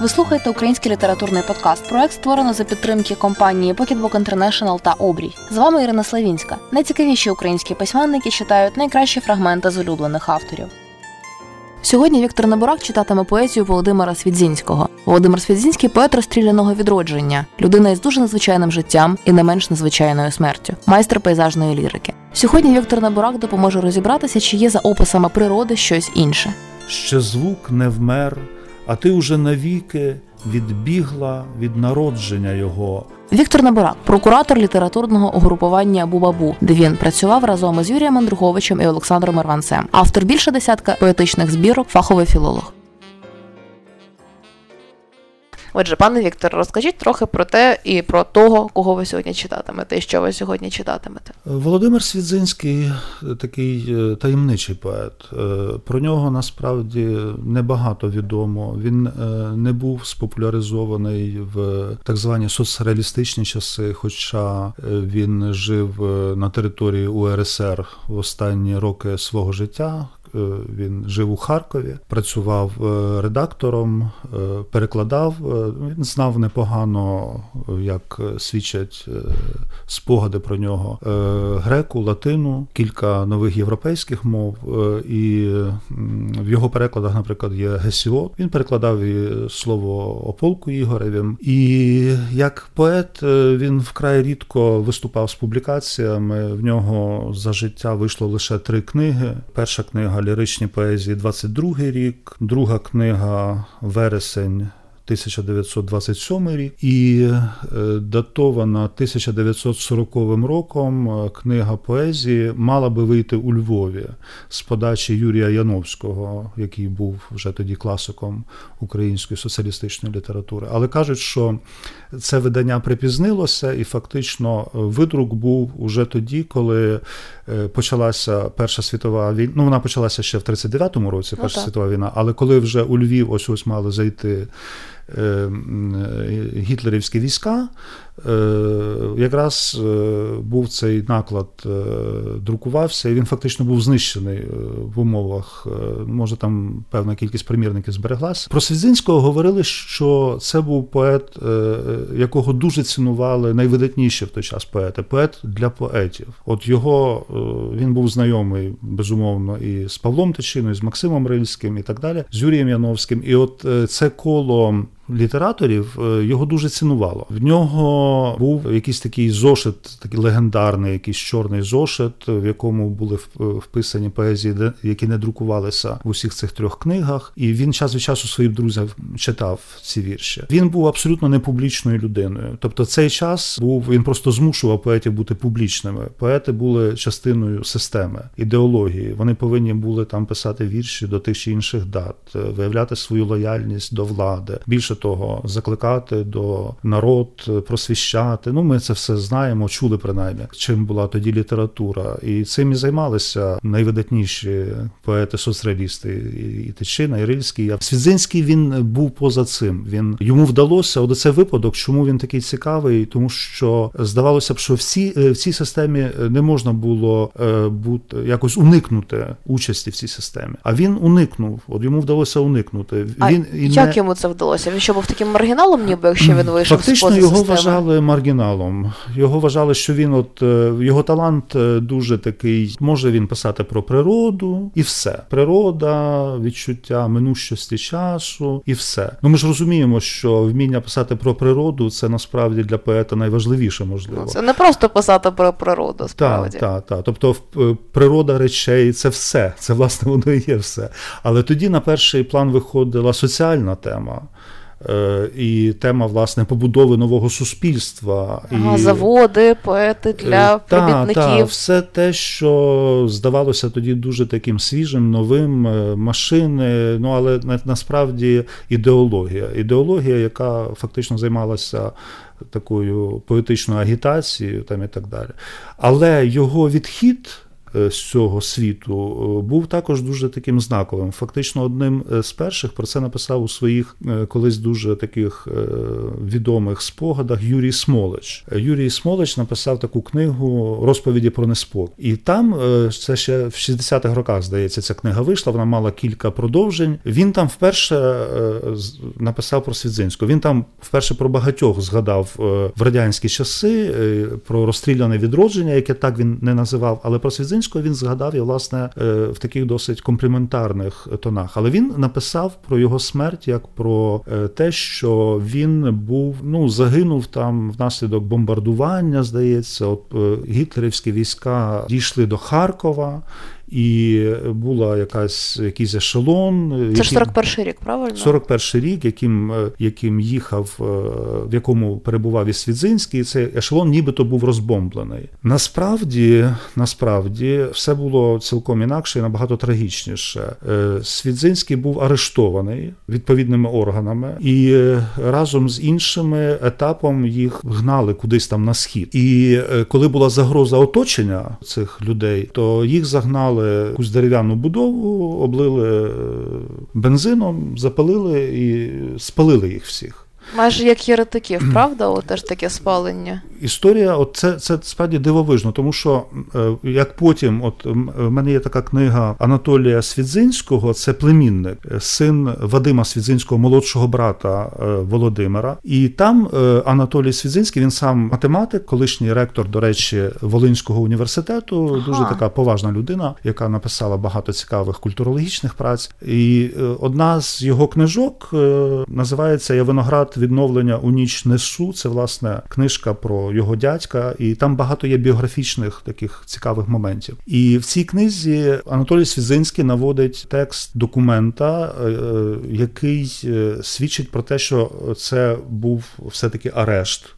Ви слухаєте український літературний подкаст. Проект створено за підтримки компанії Pocketbook International та Обрій. З вами Ірина Славінська. Найцікавіші українські письменники читають найкращі фрагменти з улюблених авторів. Сьогодні Віктор Набурак читатиме поезію Володимира Свідзінського. Володимир Свідзінський поет розстріляного відродження, людина із дуже незвичайним життям і не менш незвичайною смертю, майстер пейзажної лірики. Сьогодні Віктор Набурак допоможе розібратися, чи є за описами природи щось інше. Ще звук не вмер, а ти уже навіки відбігла від народження його. Віктор Набурак, прокуратор літературного угрупування Бубабу, де він працював разом із Юрієм Андруховичем і Олександром Ірванцем, автор більше десятка поетичних збірок, фаховий філолог. Отже, пане Віктор, розкажіть трохи про те і про того, кого ви сьогодні читатимете, і що ви сьогодні читатимете. Володимир Свідзинський такий е, таємничий поет. Е, про нього насправді небагато відомо. Він е, не був спопуляризований в так звані соцреалістичні часи, хоча він жив на території УРСР в останні роки свого життя. Е, він жив у Харкові, працював е, редактором, е, перекладав. Він знав непогано, як свідчать спогади про нього греку, латину, кілька нових європейських мов. І в його перекладах, наприклад, є Гесіот. Він перекладав і слово о полку Ігоревім. І як поет він вкрай рідко виступав з публікаціями. В нього за життя вийшло лише три книги. Перша книга ліричні поезії 22 рік, друга книга Вересень 1927 рік і е, датована 1940 роком е, книга поезії мала би вийти у Львові з подачі Юрія Яновського, який був вже тоді класиком української соціалістичної літератури. Але кажуть, що це видання припізнилося, і фактично видрук був уже тоді, коли е, почалася Перша світова війна. Ну вона почалася ще в 39-му році, Перша ну, світова війна, але коли вже у Львів ось ось мали зайти Е, гітлерівські війська, Е, якраз е, був цей наклад, е, друкувався, і він фактично був знищений в умовах. Може, там певна кількість примірників збереглася. Про Свідзинського говорили, що це був поет, якого дуже цінували найвидатніші в той час поети, поет для поетів. От його він був знайомий безумовно і з Павлом Тичиною, і з Максимом Рильським, і так далі, з Юрієм Яновським. І от це коло літераторів його дуже цінувало. В нього був якийсь такий зошит, такий легендарний, якийсь чорний зошит, в якому були вписані поезії, які не друкувалися в усіх цих трьох книгах. І він час від часу своїм друзям читав ці вірші. Він був абсолютно не публічною людиною. Тобто, цей час був він просто змушував поетів бути публічними. Поети були частиною системи ідеології. Вони повинні були там писати вірші до тих чи інших дат, виявляти свою лояльність до влади. Більше того, закликати до народ просвіщати. Ну, ми це все знаємо, чули принаймні, чим була тоді література. І цим і займалися найвидатніші поети, соцреалісти і Тичина, і Рильський. А Свідзинський він був поза цим. Він йому вдалося от це випадок, чому він такий цікавий, тому що здавалося б, що всі е, в цій системі не можна було е, бути якось уникнути участі в цій системі. А він уникнув. От йому вдалося уникнути. А він як не... йому це вдалося? Він що був таким маргіналом, ніби якщо він вийшов Фактично з його системи? вважали маргіналом. Його вважали, що він, от е, його талант е, дуже такий. Може він писати про природу і все. Природа, відчуття минущості часу і все. Ну ми ж розуміємо, що вміння писати про природу це насправді для поета найважливіше, можливо. Це не просто писати про природу, справді. Так, так, так. Тобто е, природа речей це все. Це власне воно і є все. Але тоді на перший план виходила соціальна тема. Е, і тема власне побудови нового суспільства, ага, і заводи, поети для робітників. Та, та, все те, що здавалося тоді дуже таким свіжим, новим е, машини. Ну але насправді ідеологія. Ідеологія, яка фактично займалася. Такою поетичною агітацією, там і так далі. Але його відхід з цього світу, був також дуже таким знаковим. Фактично, одним з перших про це написав у своїх колись дуже таких відомих спогадах Юрій Смолич. Юрій Смолич написав таку книгу розповіді про неспокій. І там це ще в 60-х роках здається, ця книга вийшла. Вона мала кілька продовжень. Він там вперше написав про Свідзинську. Він там вперше про багатьох згадав в радянські часи про розстріляне відродження, яке так він не називав, але про Свідзинського він згадав і власне е, в таких досить компліментарних тонах. Але він написав про його смерть як про е, те, що він був ну загинув там внаслідок бомбардування. Здається, от е, гітлерівські війська дійшли до Харкова і була якась якийсь ешелон. Це ж 41 рік, правильно? 41 рік, яким е, яким їхав, е, в якому перебував і Свідзинський, і цей ешелон нібито був розбомблений. Насправді, насправді, все було цілком інакше і набагато трагічніше. Е, Свідзинський був арештований відповідними органами, і разом з іншими етапом їх гнали кудись там на схід. І коли була загроза оточення цих людей, то їх загнали взяли якусь дерев'яну будову, облили е, бензином, запалили і спалили їх всіх. Майже як єретиків, правда? О, теж таке спалення. Історія, от це це справді дивовижно, тому що е, як потім, от в мене є така книга Анатолія Свідзинського, це племінник, син Вадима Свідзинського, молодшого брата е, Володимира. І там е, Анатолій Свідзинський, він сам математик, колишній ректор, до речі, Волинського університету, ага. дуже така поважна людина, яка написала багато цікавих культурологічних праць. І одна з його книжок називається Я виноград відновлення у ніч несу. Це власне книжка про його дядька, і там багато є біографічних таких цікавих моментів. І в цій книзі Анатолій Свізинський наводить текст документа, е, е, який е, свідчить про те, що це був все-таки арешт.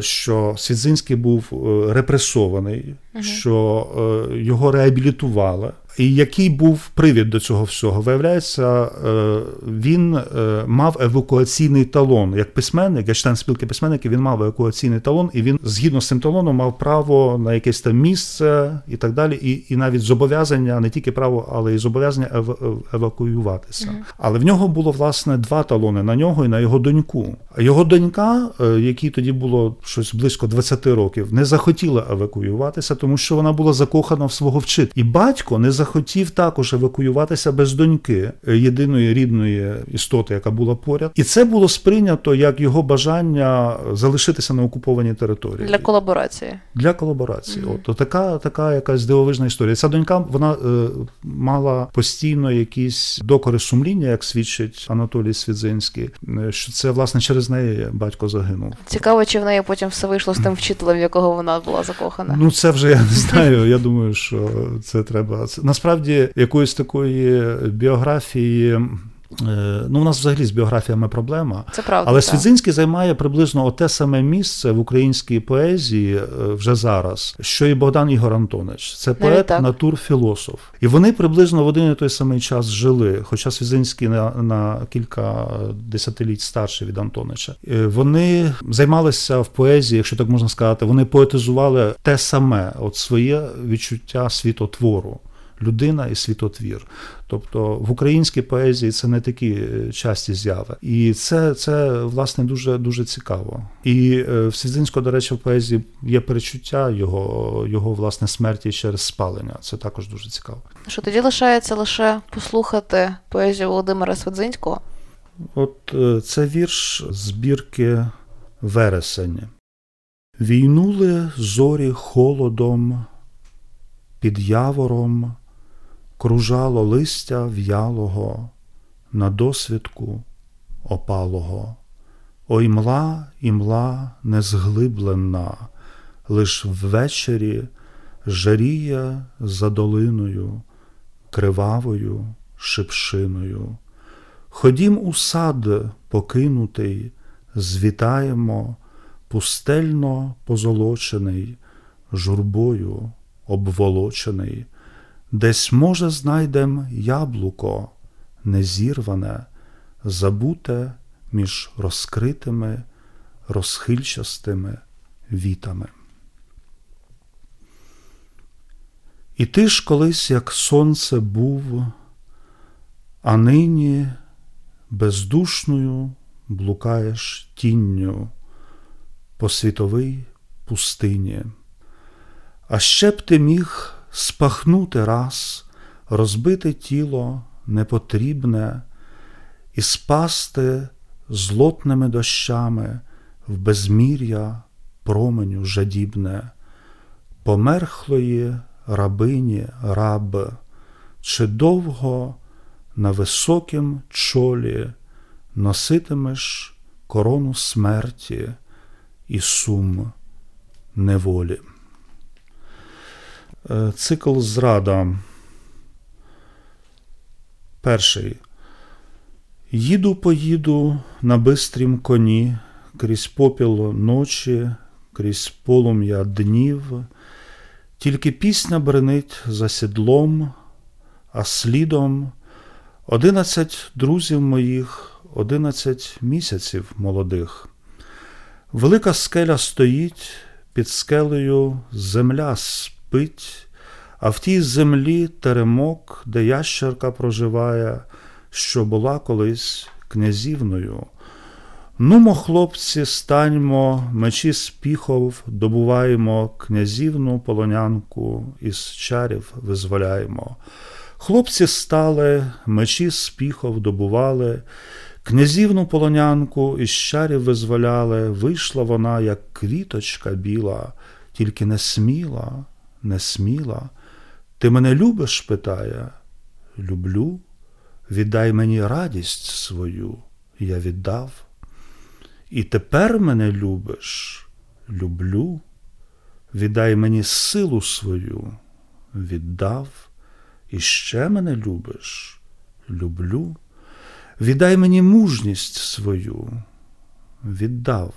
Що Свідзинський був репресований, угу. що його реабілітували, і який був привід до цього всього? Виявляється, е, він е, мав евакуаційний талон як письменник, як член спілки письменників, він мав евакуаційний талон, і він згідно з цим талоном мав право на якесь там місце і так далі, і і навіть зобов'язання, не тільки право, але й зобов'язання ев евакуюватися. Mm. Але в нього було власне два талони на нього і на його доньку. Його донька, е, якій тоді було щось близько 20 років, не захотіла евакуюватися, тому що вона була закохана в свого вчителя. І батько не захотів також евакуюватися без доньки е, єдиної рідної істоти, яка була поряд, і це було сприйнято як його бажання залишитися на окупованій території для колаборації. Для колаборації, mm-hmm. от така така якась дивовижна історія. Ця донька вона е, мала постійно якісь докори сумління, як свідчить Анатолій Свідзинський, е, що це власне через неї батько загинув. Цікаво, чи в неї потім все вийшло з тим вчителем, в якого вона була закохана. Ну це вже я не знаю. Я думаю, що це треба насправді якоїсь такої біографії Е, ну, у нас взагалі з біографіями проблема. Це правда. Але так. Свідзинський займає приблизно те саме місце в українській поезії е, вже зараз, що і Богдан Ігор Антонич. Це поет, натур, філософ. І вони приблизно в один і той самий час жили. Хоча Свідзинський на, на кілька десятиліть старший від Антонича. Е, вони займалися в поезії, якщо так можна сказати, вони поетизували те саме, от своє відчуття світотвору людина і світотвір. Тобто в українській поезії це не такі е, часті зяви. І це це власне дуже дуже цікаво. І е, в Свідзинського, до речі, в поезії є перечуття його його власне смерті через спалення. Це також дуже цікаво. Що тоді лишається лише послухати поезію Володимира Свідзинського? От е, це вірш збірки вересень. Війнули зорі холодом, під явором кружало листя в'ялого на досвідку опалого, Ой мла і мла незглиблена, лиш ввечері жаріє за долиною, кривавою шипшиною. Ходім у сад покинутий, звітаємо, пустельно позолочений, журбою обволочений. Десь, може, знайдем яблуко незірване, забуте між розкритими, розхильчастими вітами. І ти ж колись, як сонце, був, а нині бездушною блукаєш тінню по світовій пустині. А ще б ти міг спахнути раз, розбите тіло непотрібне і спасти злотними дощами в безмір'я променю жадібне, померхлої рабині раб, чи довго на високім чолі носитимеш корону смерті і сум неволі. Е, цикл зрада. Перший. Їду поїду на бистрім коні крізь попіл ночі, крізь полум'я днів, тільки пісня бренить за сідлом, а слідом одинадцять друзів моїх, одинадцять місяців молодих. Велика скеля стоїть, під скелею земля спить, а в тій землі теремок, де ящерка проживає, що була колись князівною. Нумо, хлопці, станьмо, мечі спіхов, добуваємо князівну полонянку, із чарів визволяємо. Хлопці стали, мечі спіхов добували, князівну полонянку із чарів визволяли, вийшла вона, як квіточка біла, тільки не сміла, не сміла. Ти мене любиш? питає. Люблю, віддай мені радість свою, я віддав. І тепер мене любиш, люблю, віддай мені силу свою, віддав, і ще мене любиш, люблю, віддай мені мужність свою, віддав.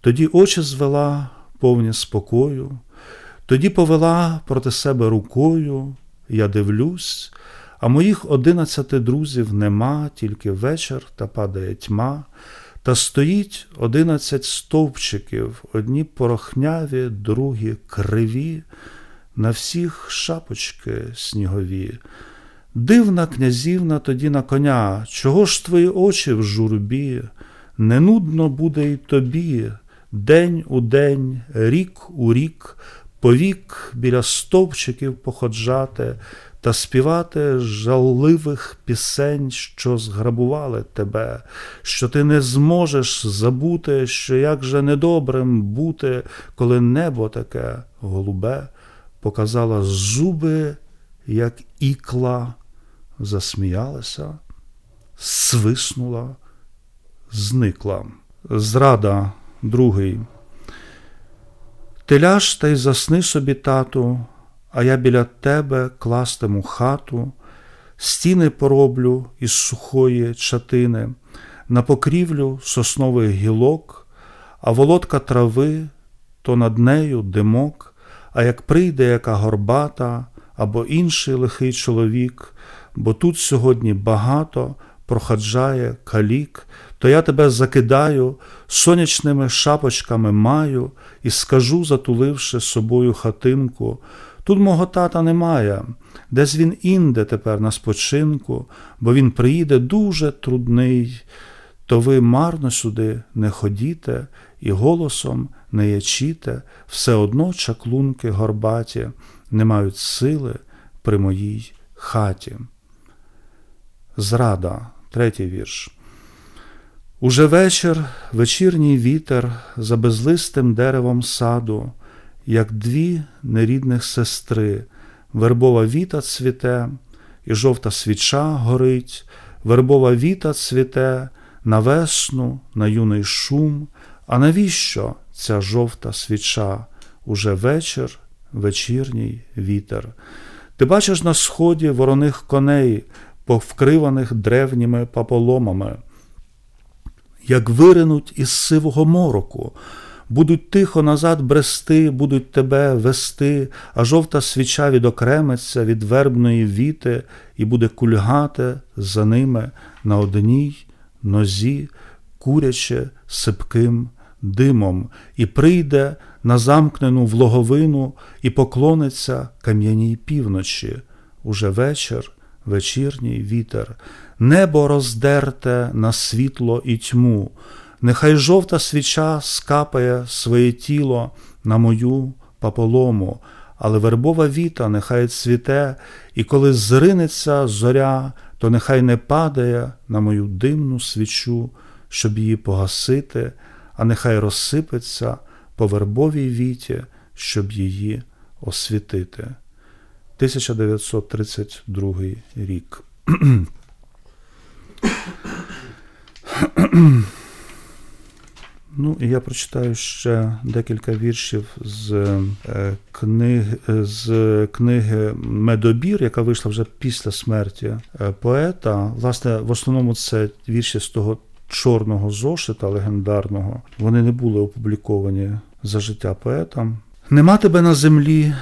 Тоді очі звела повні спокою, тоді повела проти себе рукою, я дивлюсь, а моїх одинадцяти друзів нема, тільки вечір та падає тьма. Та стоїть одинадцять стовпчиків, одні порохняві, другі криві, на всіх шапочки снігові. Дивна князівна тоді на коня, чого ж твої очі в журбі? Не нудно буде й тобі, день у день, рік у рік, повік біля стовпчиків походжати та співати жалливих пісень, що зграбували тебе, що ти не зможеш забути, що як же недобрим бути, коли небо таке голубе показала зуби, як ікла, засміялася, свиснула, зникла. Зрада другий. Ти ляж та й засни собі, тату, а я біля тебе кластиму хату, стіни пороблю із сухої чатини, на покрівлю соснових гілок, а володка трави, то над нею димок, а як прийде яка горбата або інший лихий чоловік, бо тут сьогодні багато проходжає калік, то я тебе закидаю, сонячними шапочками маю і скажу, затуливши собою хатинку. Тут мого тата немає, десь він інде тепер на спочинку, бо він приїде дуже трудний, то ви марно сюди не ходіте і голосом не ячіте, все одно чаклунки горбаті не мають сили при моїй хаті. Зрада, третій вірш. Уже вечір, вечірній вітер за безлистим деревом саду як дві нерідних сестри, вербова віта цвіте, і жовта свіча горить, вербова віта цвіте на весну, на юний шум. А навіщо ця жовта свіча? Уже вечір, вечірній вітер. Ти бачиш на сході вороних коней, повкриваних древніми паполомами, як виринуть із сивого мороку. Будуть тихо назад брести, будуть тебе вести, а жовта свіча відокремиться від вербної віти і буде кульгати за ними на одній нозі, куряче сипким димом, і прийде на замкнену влоговину і поклониться кам'яній півночі. Уже вечір, вечірній вітер, небо роздерте на світло і тьму, нехай жовта свіча скапає своє тіло на мою пополому, але вербова віта нехай цвіте, і коли зринеться зоря, то нехай не падає на мою димну свічу, щоб її погасити, а нехай розсипеться по вербовій віті, щоб її освітити. 1932 рік. Ну, і я прочитаю ще декілька віршів з е, книги, з книги Медобір, яка вийшла вже після смерті е, поета. Власне, в основному це вірші з того чорного зошита легендарного. Вони не були опубліковані за життя поета. Нема тебе на землі,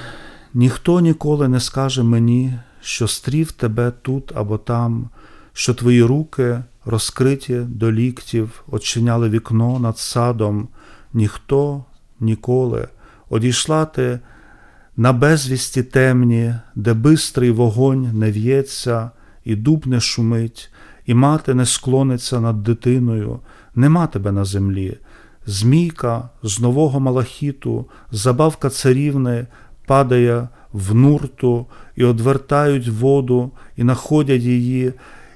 ніхто ніколи не скаже мені, що стрів тебе тут або там, що твої руки розкриті до ліктів, очиняли вікно над садом, ніхто ніколи одійшла ти на безвісті темні, де бистрий вогонь не в'ється, і дуб не шумить, і мати не склониться над дитиною, нема тебе на землі. Змійка з нового малахіту, забавка царівни падає в нурту і одвертають воду, і находять її,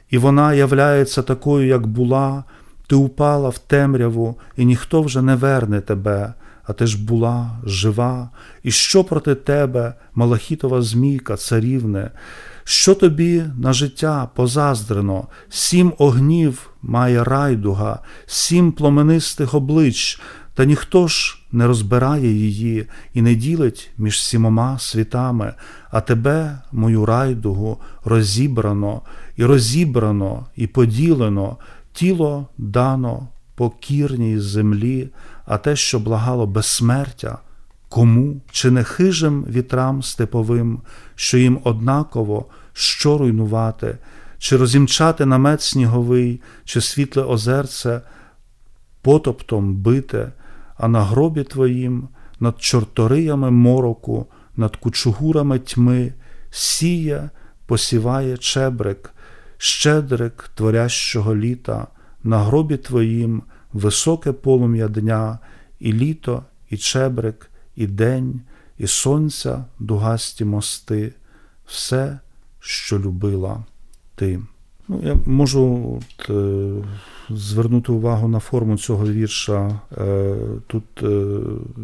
і вона являється такою, як була, ти упала в темряву, і ніхто вже не верне тебе, а ти ж була жива, і що проти тебе, малахітова змійка, царівне, що тобі на життя позаздрено, сім огнів має райдуга, сім пломенистих облич, та ніхто ж не розбирає її і не ділить між сімома світами, а тебе, мою райдугу, розібрано, і розібрано, і поділено, тіло дано покірній землі, а те, що благало безсмертя, кому? Чи не хижим вітрам степовим, що їм однаково що руйнувати, чи розімчати намет сніговий, чи світле озерце потоптом бите, а на гробі твоїм над чорториями мороку, над кучугурами тьми, сіє, посіває чебрик, щедрик творящого літа, на гробі твоїм високе полум'я дня, і літо, і чебрик, і день, і сонця дугасті мости, все, що любила ти. Ну, Я можу от, е, звернути увагу на форму цього вірша. Е, тут е,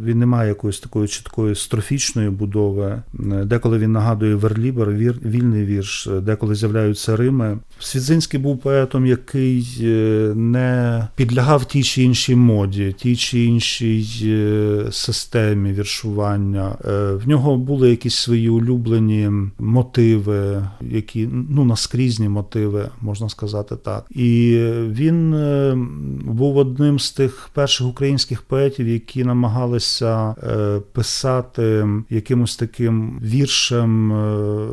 він не має якоїсь такої чіткої строфічної будови. Деколи він нагадує верлібер, вір, вільний вірш, деколи з'являються Рими. Свідзинський був поетом, який не підлягав тій чи іншій моді, тій чи іншій системі віршування. В нього були якісь свої улюблені мотиви, які ну наскрізні мотиви можна сказати так. І він е, був одним з тих перших українських поетів, які намагалися е, писати якимось таким віршем е,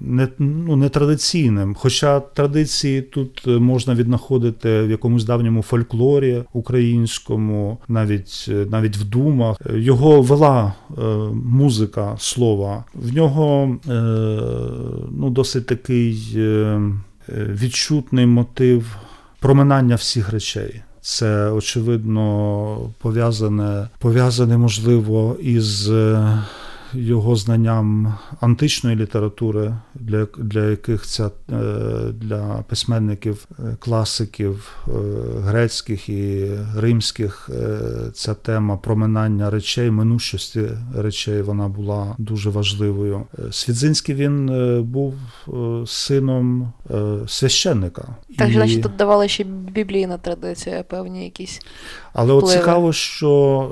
не, ну, нетрадиційним. Хоча традиції тут можна віднаходити в якомусь давньому фольклорі українському, навіть навіть в думах. Його вела музика слова. В нього ну, досить такий. Е, відчутний мотив проминання всіх речей. Це очевидно пов'язане, пов'язане можливо із е, його знанням античної літератури, для для яких ця е, для письменників, е, класиків е, грецьких і римських ця тема проминання речей, минущості речей, вона була дуже важливою. Свідзинський він був сином священника. Так, і... значить, тут давала ще біблійна традиція, певні якісь. Але от цікаво, що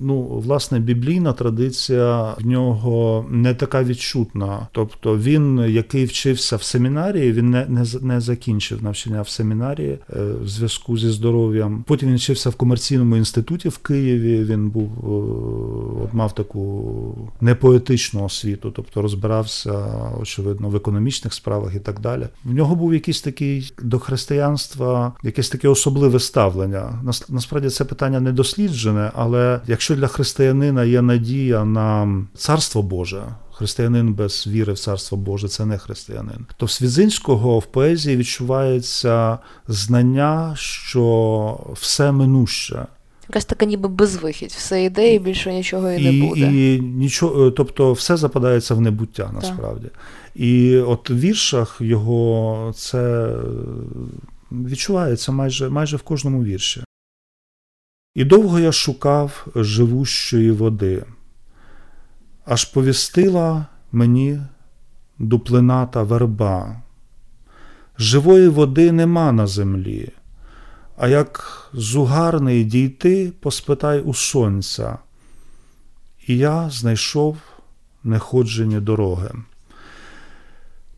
ну, власне біблійна традиція в нього не така відчутна. Тобто він, який вчився в семінарії, він не не, не закінчив навчання в семінарії е, в зв'язку зі здоров'ям. Потім він вчився в комерційному інституті в Києві. Він був е, от мав таку непоетичну освіту, тобто розбирався, очевидно, в економічних справах і так далі. В нього був якийсь такий до християнства якесь таке особливе ставлення. Насправді це питання не досліджене, але якщо для християнина є надія на царство Боже. Християнин без віри в царство Боже це не християнин. То в Свідзинського в поезії відчувається знання, що все минуще. Якась така ніби безвихідь, все йде і більше нічого і, і не буде. І нічого, Тобто все западається в небуття насправді. Так. І от в віршах його це відчувається майже, майже в кожному вірші. І довго я шукав живущої води, аж повістила мені дуплината верба. Живої води нема на землі, а як зугарний дійти, поспитай у сонця, і я знайшов неходжені дороги.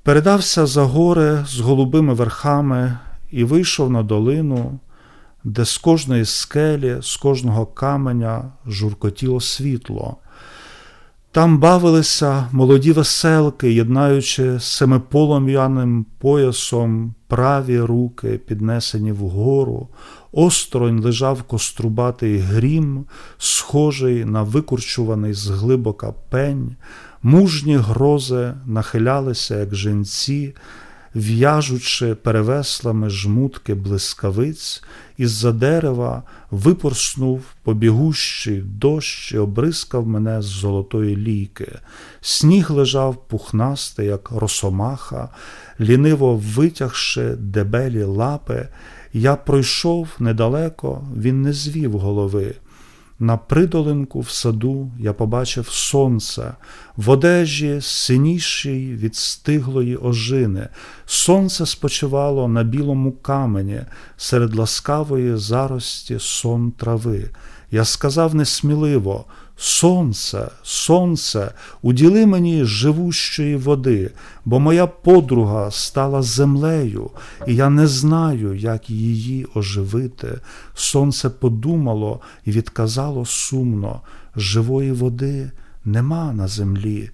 Передався за гори з голубими верхами і вийшов на долину, де з кожної скелі, з кожного каменя журкотіло світло. Там бавилися молоді веселки, єднаючи семиполом'яним поясом праві руки, піднесені вгору, осторонь лежав кострубатий грім, схожий на викурчуваний з глибока пень, мужні грози нахилялися, як женці, в'яжучи перевеслами жмутки блискавиць, із-за дерева випорснув побігущий дощ і обрискав мене з золотої лійки. Сніг лежав пухнастий, як росомаха, ліниво витягши дебелі лапи. Я пройшов недалеко, він не звів голови. На придолинку в саду я побачив сонце, в одежі синішій від стиглої ожини. Сонце спочивало на білому камені серед ласкавої зарості сон трави. Я сказав несміливо Сонце, сонце, уділи мені живущої води, бо моя подруга стала землею, і я не знаю, як її оживити. Сонце подумало і відказало сумно живої води нема на землі,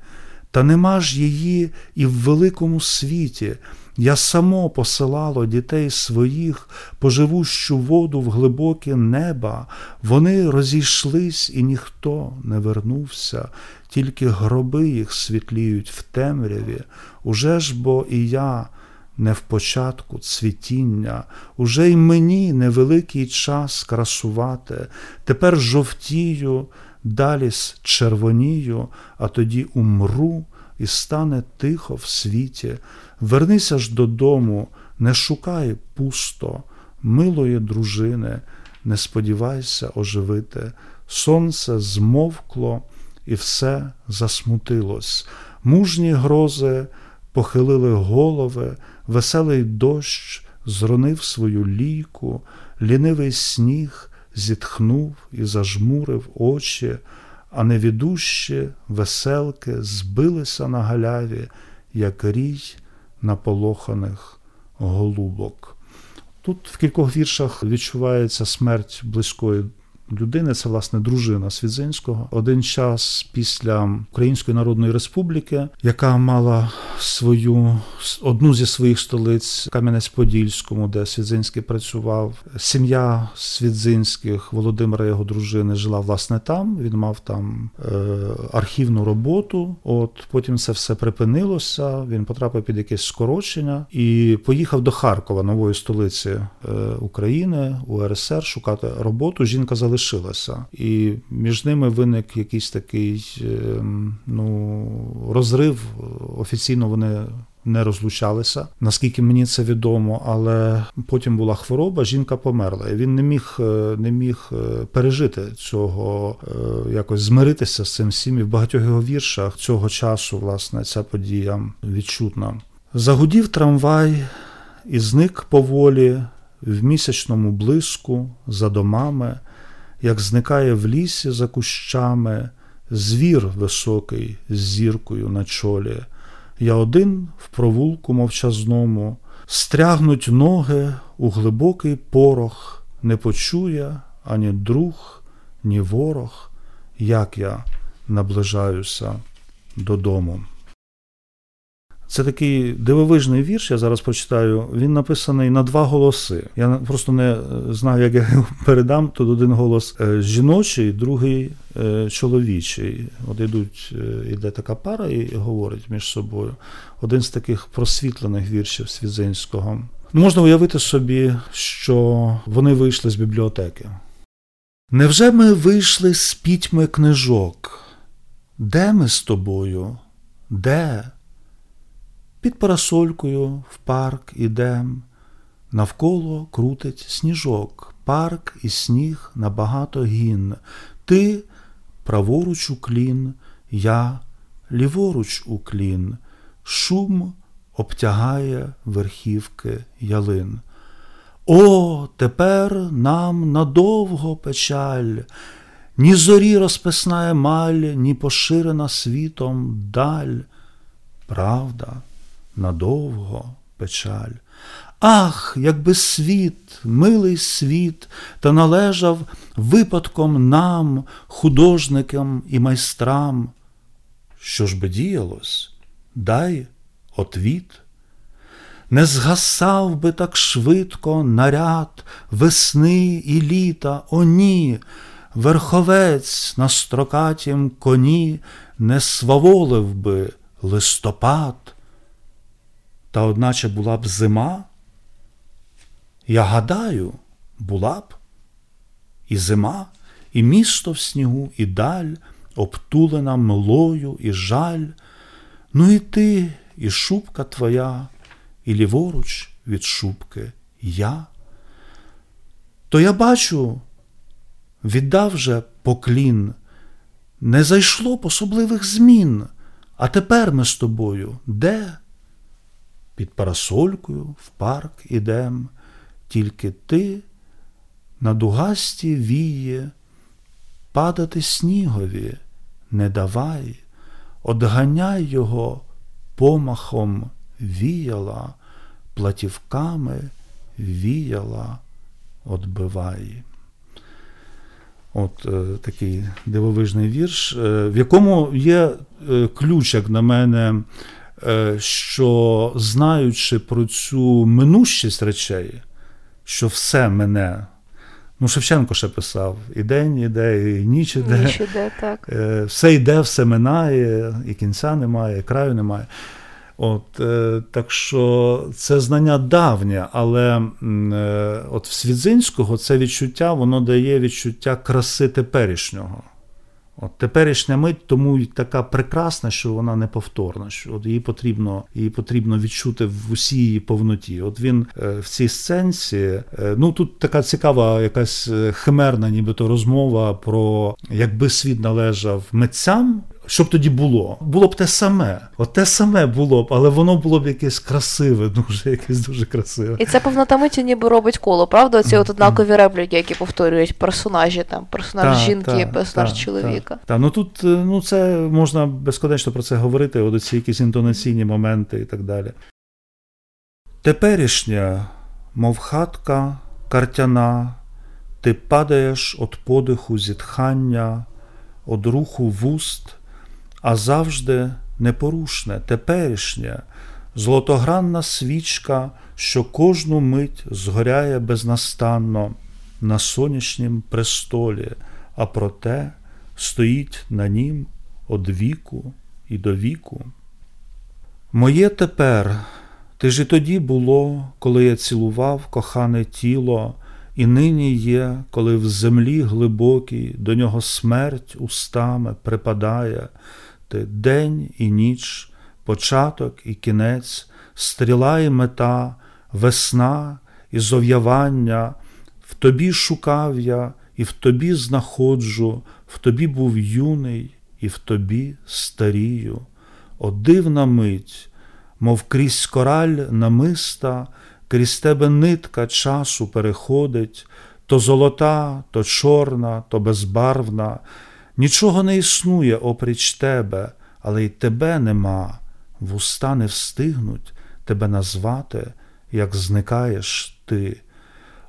та нема ж її і в великому світі. Я само посилало дітей своїх поживущу воду в глибоке неба, вони розійшлись, і ніхто не вернувся, тільки гроби їх світліють в темряві. Уже ж бо і я не в початку цвітіння, уже й мені невеликий час красувати, тепер жовтію, далі червонію, а тоді умру і стане тихо в світі. Вернися ж додому, не шукай пусто, милої дружини, не сподівайся оживити. Сонце змовкло і все засмутилось. Мужні грози похилили голови, веселий дощ зронив свою лійку, лінивий сніг зітхнув і зажмурив очі, а невідущі веселки збилися на галяві, як рій наполоханих голубок. Тут в кількох віршах відчувається смерть близької людини, це власне дружина Свідзинського. Один час після Української Народної Республіки, яка мала свою одну зі своїх столиць Кам'янець-Подільському, де Свідзинський працював. Сім'я Свідзинських Володимира його дружини жила власне там. Він мав там е, архівну роботу. От потім це все припинилося. Він потрапив під якесь скорочення і поїхав до Харкова, нової столиці е, України, УРСР, шукати роботу. Жінка залишилася залишилася. І між ними виник якийсь такий ем, ну, розрив. Офіційно вони. Не розлучалися, наскільки мені це відомо, але потім була хвороба, жінка померла. І Він не міг е, не міг е, пережити цього, е, якось змиритися з цим всім. І в багатьох його віршах цього часу, власне, ця подія відчутна. Загудів трамвай і зник поволі в місячному блиску за домами як зникає в лісі за кущами звір високий з зіркою на чолі. Я один в провулку мовчазному, стрягнуть ноги у глибокий порох, не почує ані друг, ні ворог, як я наближаюся додому. Це такий дивовижний вірш, я зараз прочитаю. Він написаний на два голоси. Я просто не знаю, як я його передам. Тут один голос е, жіночий, другий е, чоловічий. От йдуть, е, іде така пара і говорить між собою. Один з таких просвітлених віршів Свідзинського. Можна уявити собі, що вони вийшли з бібліотеки. Невже ми вийшли з пітьми книжок? Де ми з тобою? Де? Під парасолькою в парк ідем, навколо крутить сніжок, парк і сніг набагато гін. Ти праворуч у клін, я ліворуч у клін, шум обтягає верхівки ялин. О, тепер нам надовго печаль, ні зорі розписна емаль, ні поширена світом даль. Правда, надовго печаль. Ах, якби світ, милий світ, та належав випадком нам, художникам і майстрам. Що ж би діялось? Дай отвіт. Не згасав би так швидко наряд весни і літа, о ні, верховець на строкатім коні не сваволив би листопад, та одначе була б зима. Я гадаю, була б і зима, і місто в снігу, і даль, обтулена млою і жаль. Ну і ти, і шубка твоя, і ліворуч від шубки я. То я бачу, віддав же поклін, не зайшло б особливих змін, а тепер ми з тобою де? Під парасолькою в парк ідем, тільки ти на дугасті віє, падати снігові не давай, одганяй його помахом віяла, платівками віяла, отбивай. От е, такий дивовижний вірш, е, в якому є е, ключ, як на мене, що знаючи про цю минущість речей, що все мене. Ну, Шевченко ще писав: і день іде, і ніч іде, Ніч іде, так. Е, все йде, все минає, і кінця немає, і краю немає. От, е, Так що це знання давнє, але е, от в Свідзинського це відчуття, воно дає відчуття краси теперішнього. От Теперішня мить тому й така прекрасна, що вона неповторна. Що от Її потрібно її потрібно відчути в усій її повноті. От він е, в цій сценці, е, ну тут така цікава, якась е, химерна, нібито розмова про якби світ належав митцям. Що б тоді було? Було б те саме. От те саме було б, але воно було б якесь красиве, дуже якесь дуже красиве. І це повнота миті ніби робить коло, правда? Оці от однакові репліки, які повторюють персонажі, там, персонаж Та, жінки, та, персонаж та, чоловіка. та. Та, ну тут е, ну це можна безконечно про це говорити, от ці якісь інтонаційні моменти і так далі. Теперішня, мов хатка картяна, ти падаєш від подиху зітхання, від руху вуст, а завжди непорушне, теперішнє, золотогранна свічка, що кожну мить згоряє безнастанно на сонячнім престолі, а проте стоїть на нім од віку і до віку. Моє тепер, ти ж і тоді було, коли я цілував кохане тіло, і нині є, коли в землі глибокій до нього смерть устами припадає, ти день і ніч, початок і кінець, стріла і мета, весна і зов'явання, в тобі шукав я, і в тобі знаходжу, в тобі був юний, і в тобі старію. О, дивна мить, мов крізь кораль намиста, крізь тебе нитка часу переходить, то золота, то чорна, то безбарвна. Нічого не існує опріч тебе, але й тебе нема. Вуста не встигнуть тебе назвати, як зникаєш ти.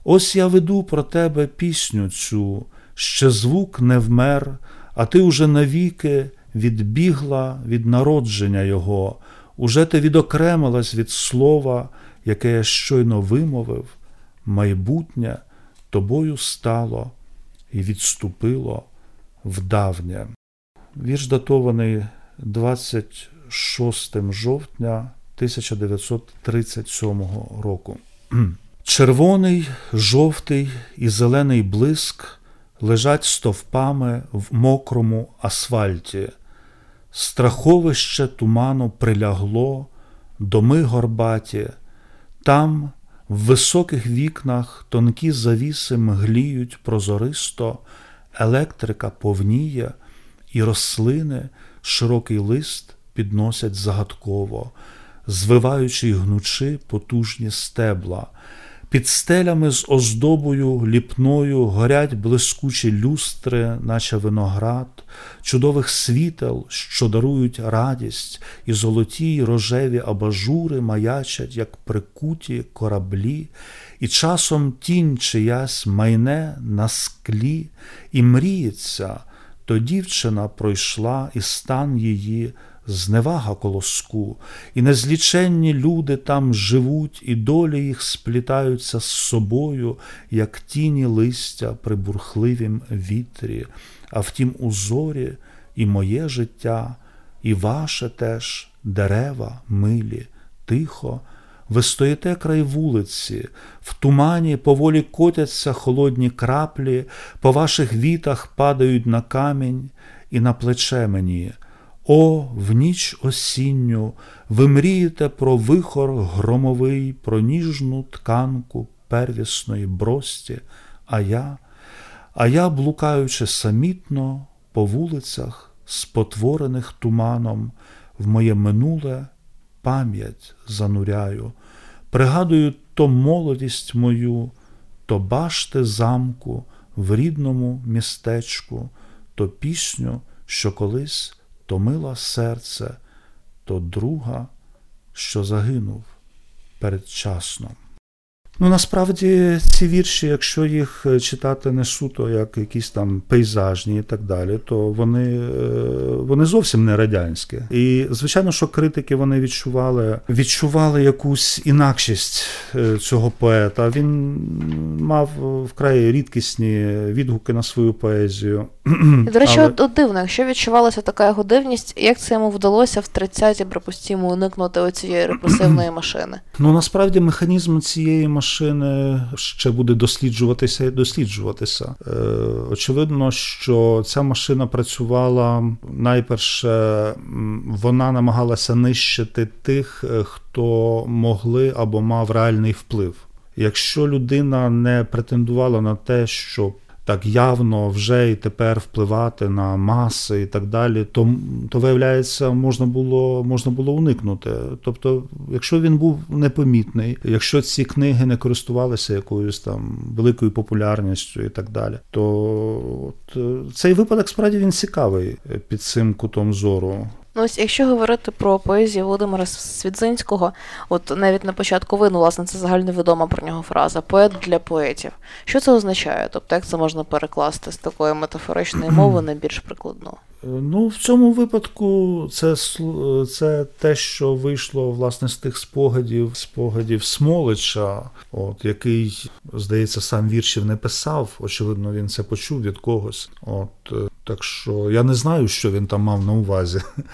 Ось я веду про тебе пісню цю, ще звук не вмер, а ти уже навіки відбігла від народження його. уже ти відокремилась від слова, яке я щойно вимовив, майбутнє тобою стало і відступило в. Вірш датований 26 жовтня 1937 року. Червоний, жовтий і зелений блиск лежать стовпами в мокрому асфальті. Страховище туману прилягло, доми горбаті, там, в високих вікнах, тонкі завіси мгліють прозористо, електрика повніє, і рослини широкий лист підносять загадково, звиваючи й гнучи потужні стебла. Під стелями з оздобою ліпною горять блискучі люстри, наче виноград, чудових світел, що дарують радість, і золоті й рожеві абажури маячать, як прикуті кораблі, і часом тінь чиясь майне на склі, і мріється, то дівчина пройшла, і стан її зневага колоску, і незліченні люди там живуть, і долі їх сплітаються з собою, як тіні листя при бурхливім вітрі, а в тім узорі і моє життя, і ваше теж дерева милі, тихо. Ви стоїте край вулиці, в тумані поволі котяться холодні краплі, по ваших вітах падають на камінь і на плече мені. О, в ніч осінню ви мрієте про вихор громовий, про ніжну тканку первісної брості, а я, а я, блукаючи самітно по вулицях, спотворених туманом, в моє минуле пам'ять зануряю, пригадую то молодість мою, то башти замку в рідному містечку, то пісню, що колись томила серце, то друга, що загинув передчасно. Ну, насправді ці вірші, якщо їх е, читати не суто, як якісь там пейзажні і так далі, то вони е, вони зовсім не радянські. І звичайно, що критики вони відчували відчували якусь інакшість е, цього поета. Він мав вкрай рідкісні відгуки на свою поезію. До речі, Але... от дивно, якщо відчувалася така його дивність, як це йому вдалося в 30-ті, припустімо, уникнути оцієї репресивної машини? Ну насправді механізм цієї машини машини ще буде досліджуватися і досліджуватися. Е, очевидно, що ця машина працювала найперше, вона намагалася нищити тих, е, хто могли або мав реальний вплив. Якщо людина не претендувала на те, щоб так явно вже і тепер впливати на маси і так далі, то то виявляється, можна було можна було уникнути. Тобто, якщо він був непомітний, якщо ці книги не користувалися якоюсь там великою популярністю і так далі, то от, е, цей випадок справді він цікавий під цим кутом зору. Ну ось, якщо говорити про поезію Володимира Свідзинського, от навіть на початку вину, власне, це загальновідома про нього фраза поет для поетів. Що це означає? Тобто, як це можна перекласти з такої метафоричної мови на більш прикладну? Е, ну, в цьому випадку це це те, що вийшло власне з тих спогадів, спогадів Смолича, от який, здається, сам віршів не писав. Очевидно, він це почув від когось. От е, так що я не знаю, що він там мав на увазі.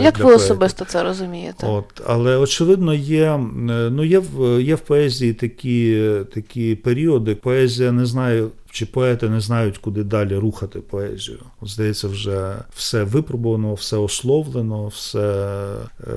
Як ви особисто це розумієте? От, Але очевидно, є е, ну, є, в є в поезії такі такі періоди. Поезія не знає, чи поети не знають, куди далі рухати поезію. От, Здається, вже все випробовано, все ословлено, все е,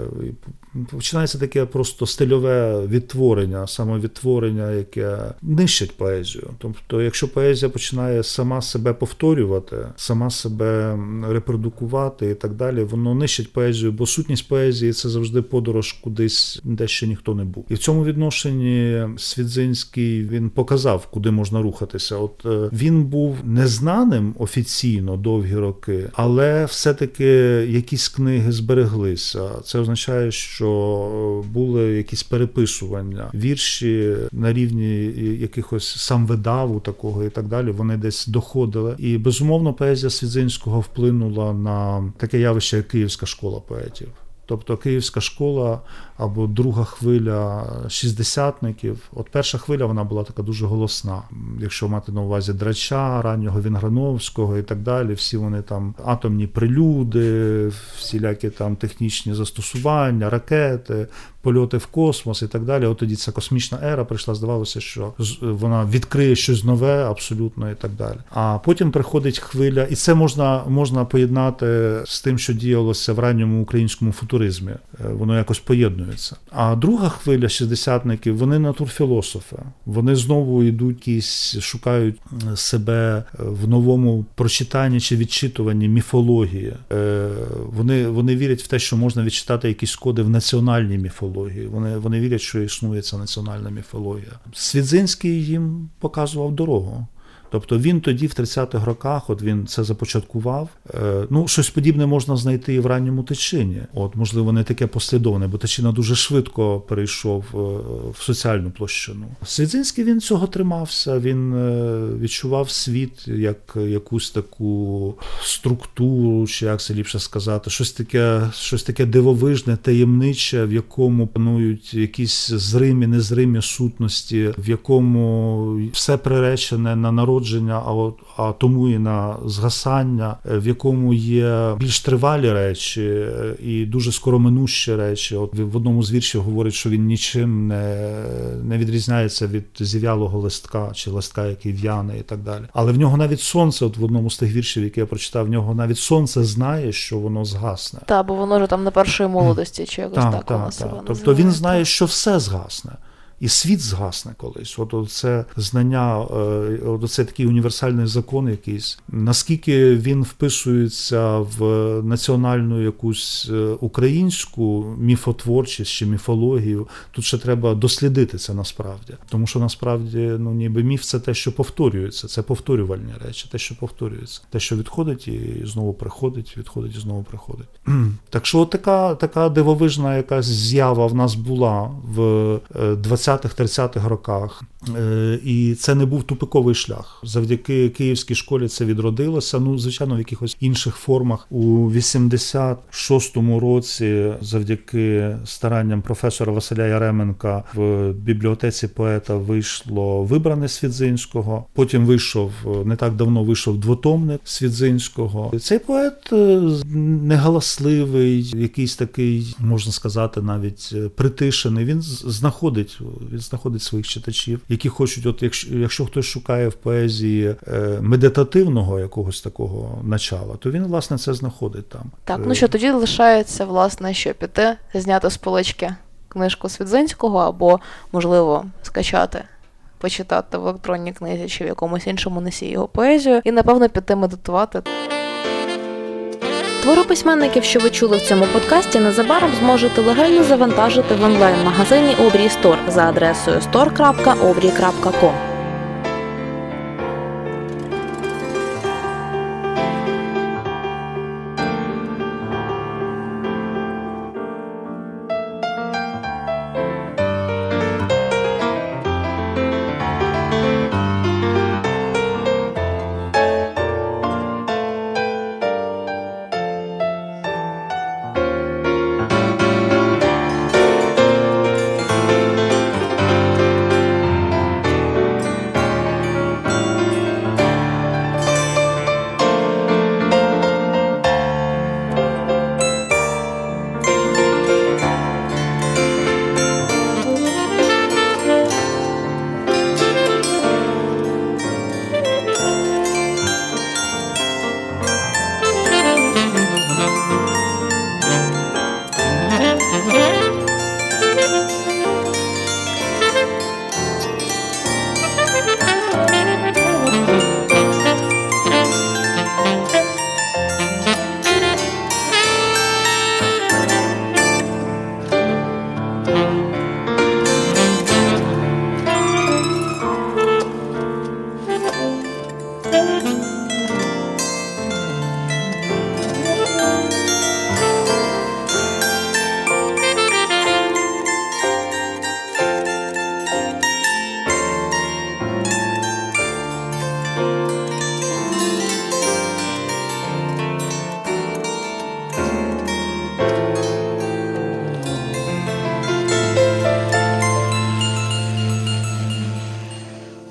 починається таке просто стильове відтворення, самовідтворення, яке нищить поезію. Тобто, якщо поезія починає сама себе повторювати, сама себе репродукувати і так далі, воно нищить поезію, бо сутність поезії це завжди подорож кудись, де ще ніхто не був. І в цьому відношенні Свідзинський він показав, куди можна рухатися. От е, він був незнаним офіційно довгі роки, але все-таки якісь книги збереглися. Це означає, що були якісь переписування, вірші на рівні якихось самвидаву такого і так далі. Вони десь доходили. І безумовно, поезія Свідзинського вплинула на таке явище, як Київська школа поетів. Тобто Київська школа або друга хвиля шістдесятників. От перша хвиля вона була така дуже голосна. Якщо мати на увазі Драча, раннього Вінграновського і так далі, всі вони там атомні прилюди, всілякі там технічні застосування, ракети, польоти в космос і так далі. От тоді ця космічна ера прийшла, здавалося, що вона відкриє щось нове абсолютно і так далі. А потім приходить хвиля, і це можна можна поєднати з тим, що діялося в ранньому українському футуризмі. Е, воно якось поєднується. А друга хвиля шістдесятників, вони натурфілософи. Вони знову йдуть якісь, шукають себе в новому прочитанні чи відчитуванні міфології. Е, вони, Вони вірять в те, що можна відчитати якісь коди в національній міфології. Вони вони вірять, що існує ця національна міфологія. Свідзинський їм показував дорогу. Тобто він тоді, в 30-х роках, от він це започаткував. Е, ну, щось подібне можна знайти і в ранньому Тичині. От, можливо, не таке послідовне, бо Тичина дуже швидко перейшов е, в соціальну площину. Свідзинський він цього тримався, він е, відчував світ як якусь таку структуру, чи як це ліпше сказати, щось таке, щось таке дивовижне, таємниче, в якому панують якісь зримі, незримі сутності, в якому все приречене на народ народження, а от а тому і на згасання, е, в якому є більш тривалі речі е, і дуже скороминущі речі. От в одному з віршів говорить, що він нічим не не відрізняється від зів'ялого листка чи листка, який в'яне, і так далі. Але в нього навіть сонце, от в одному з тих віршів, які я прочитав, в нього навіть сонце знає, що воно згасне. Так, бо воно ж там на першої молодості, чи якось так, так, так, себе Тобто він знає, що все згасне і світ згасне колись. От це знання, е, от це такий універсальний закон, якийсь наскільки він вписується в національну якусь е, українську міфотворчість чи міфологію, тут ще треба дослідити це насправді, тому що насправді ну ніби міф це те, що повторюється, це повторювальні речі, те, що повторюється, те, що відходить і знову приходить, відходить і знову приходить. Так що, така така дивовижна якась з'ява в нас була в 20 е, 20-30-х роках. Е, і це не був тупиковий шлях. Завдяки київській школі це відродилося. Ну, звичайно, в якихось інших формах. У 86-му році, завдяки старанням професора Василя Яременка, в бібліотеці поета вийшло вибране Свідзинського. Потім вийшов не так давно вийшов двотомник Свідзинського. Цей поет е, негаласливий, якийсь такий, можна сказати, навіть е, притишений. Він знаходить він знаходить своїх читачів, які хочуть, от якщо якщо хтось шукає в поезії е, медитативного якогось такого начала, то він власне це знаходить там. Так, ну що тоді лишається власне, що піти, зняти з полички книжку Свідзинського або можливо скачати. Почитати в електронній книзі чи в якомусь іншому носії його поезію, і напевно піти медитувати. Твори письменників, що ви чули в цьому подкасті, незабаром зможете легально завантажити в онлайн-магазині Обрій Стор за адресою store.obrій.com.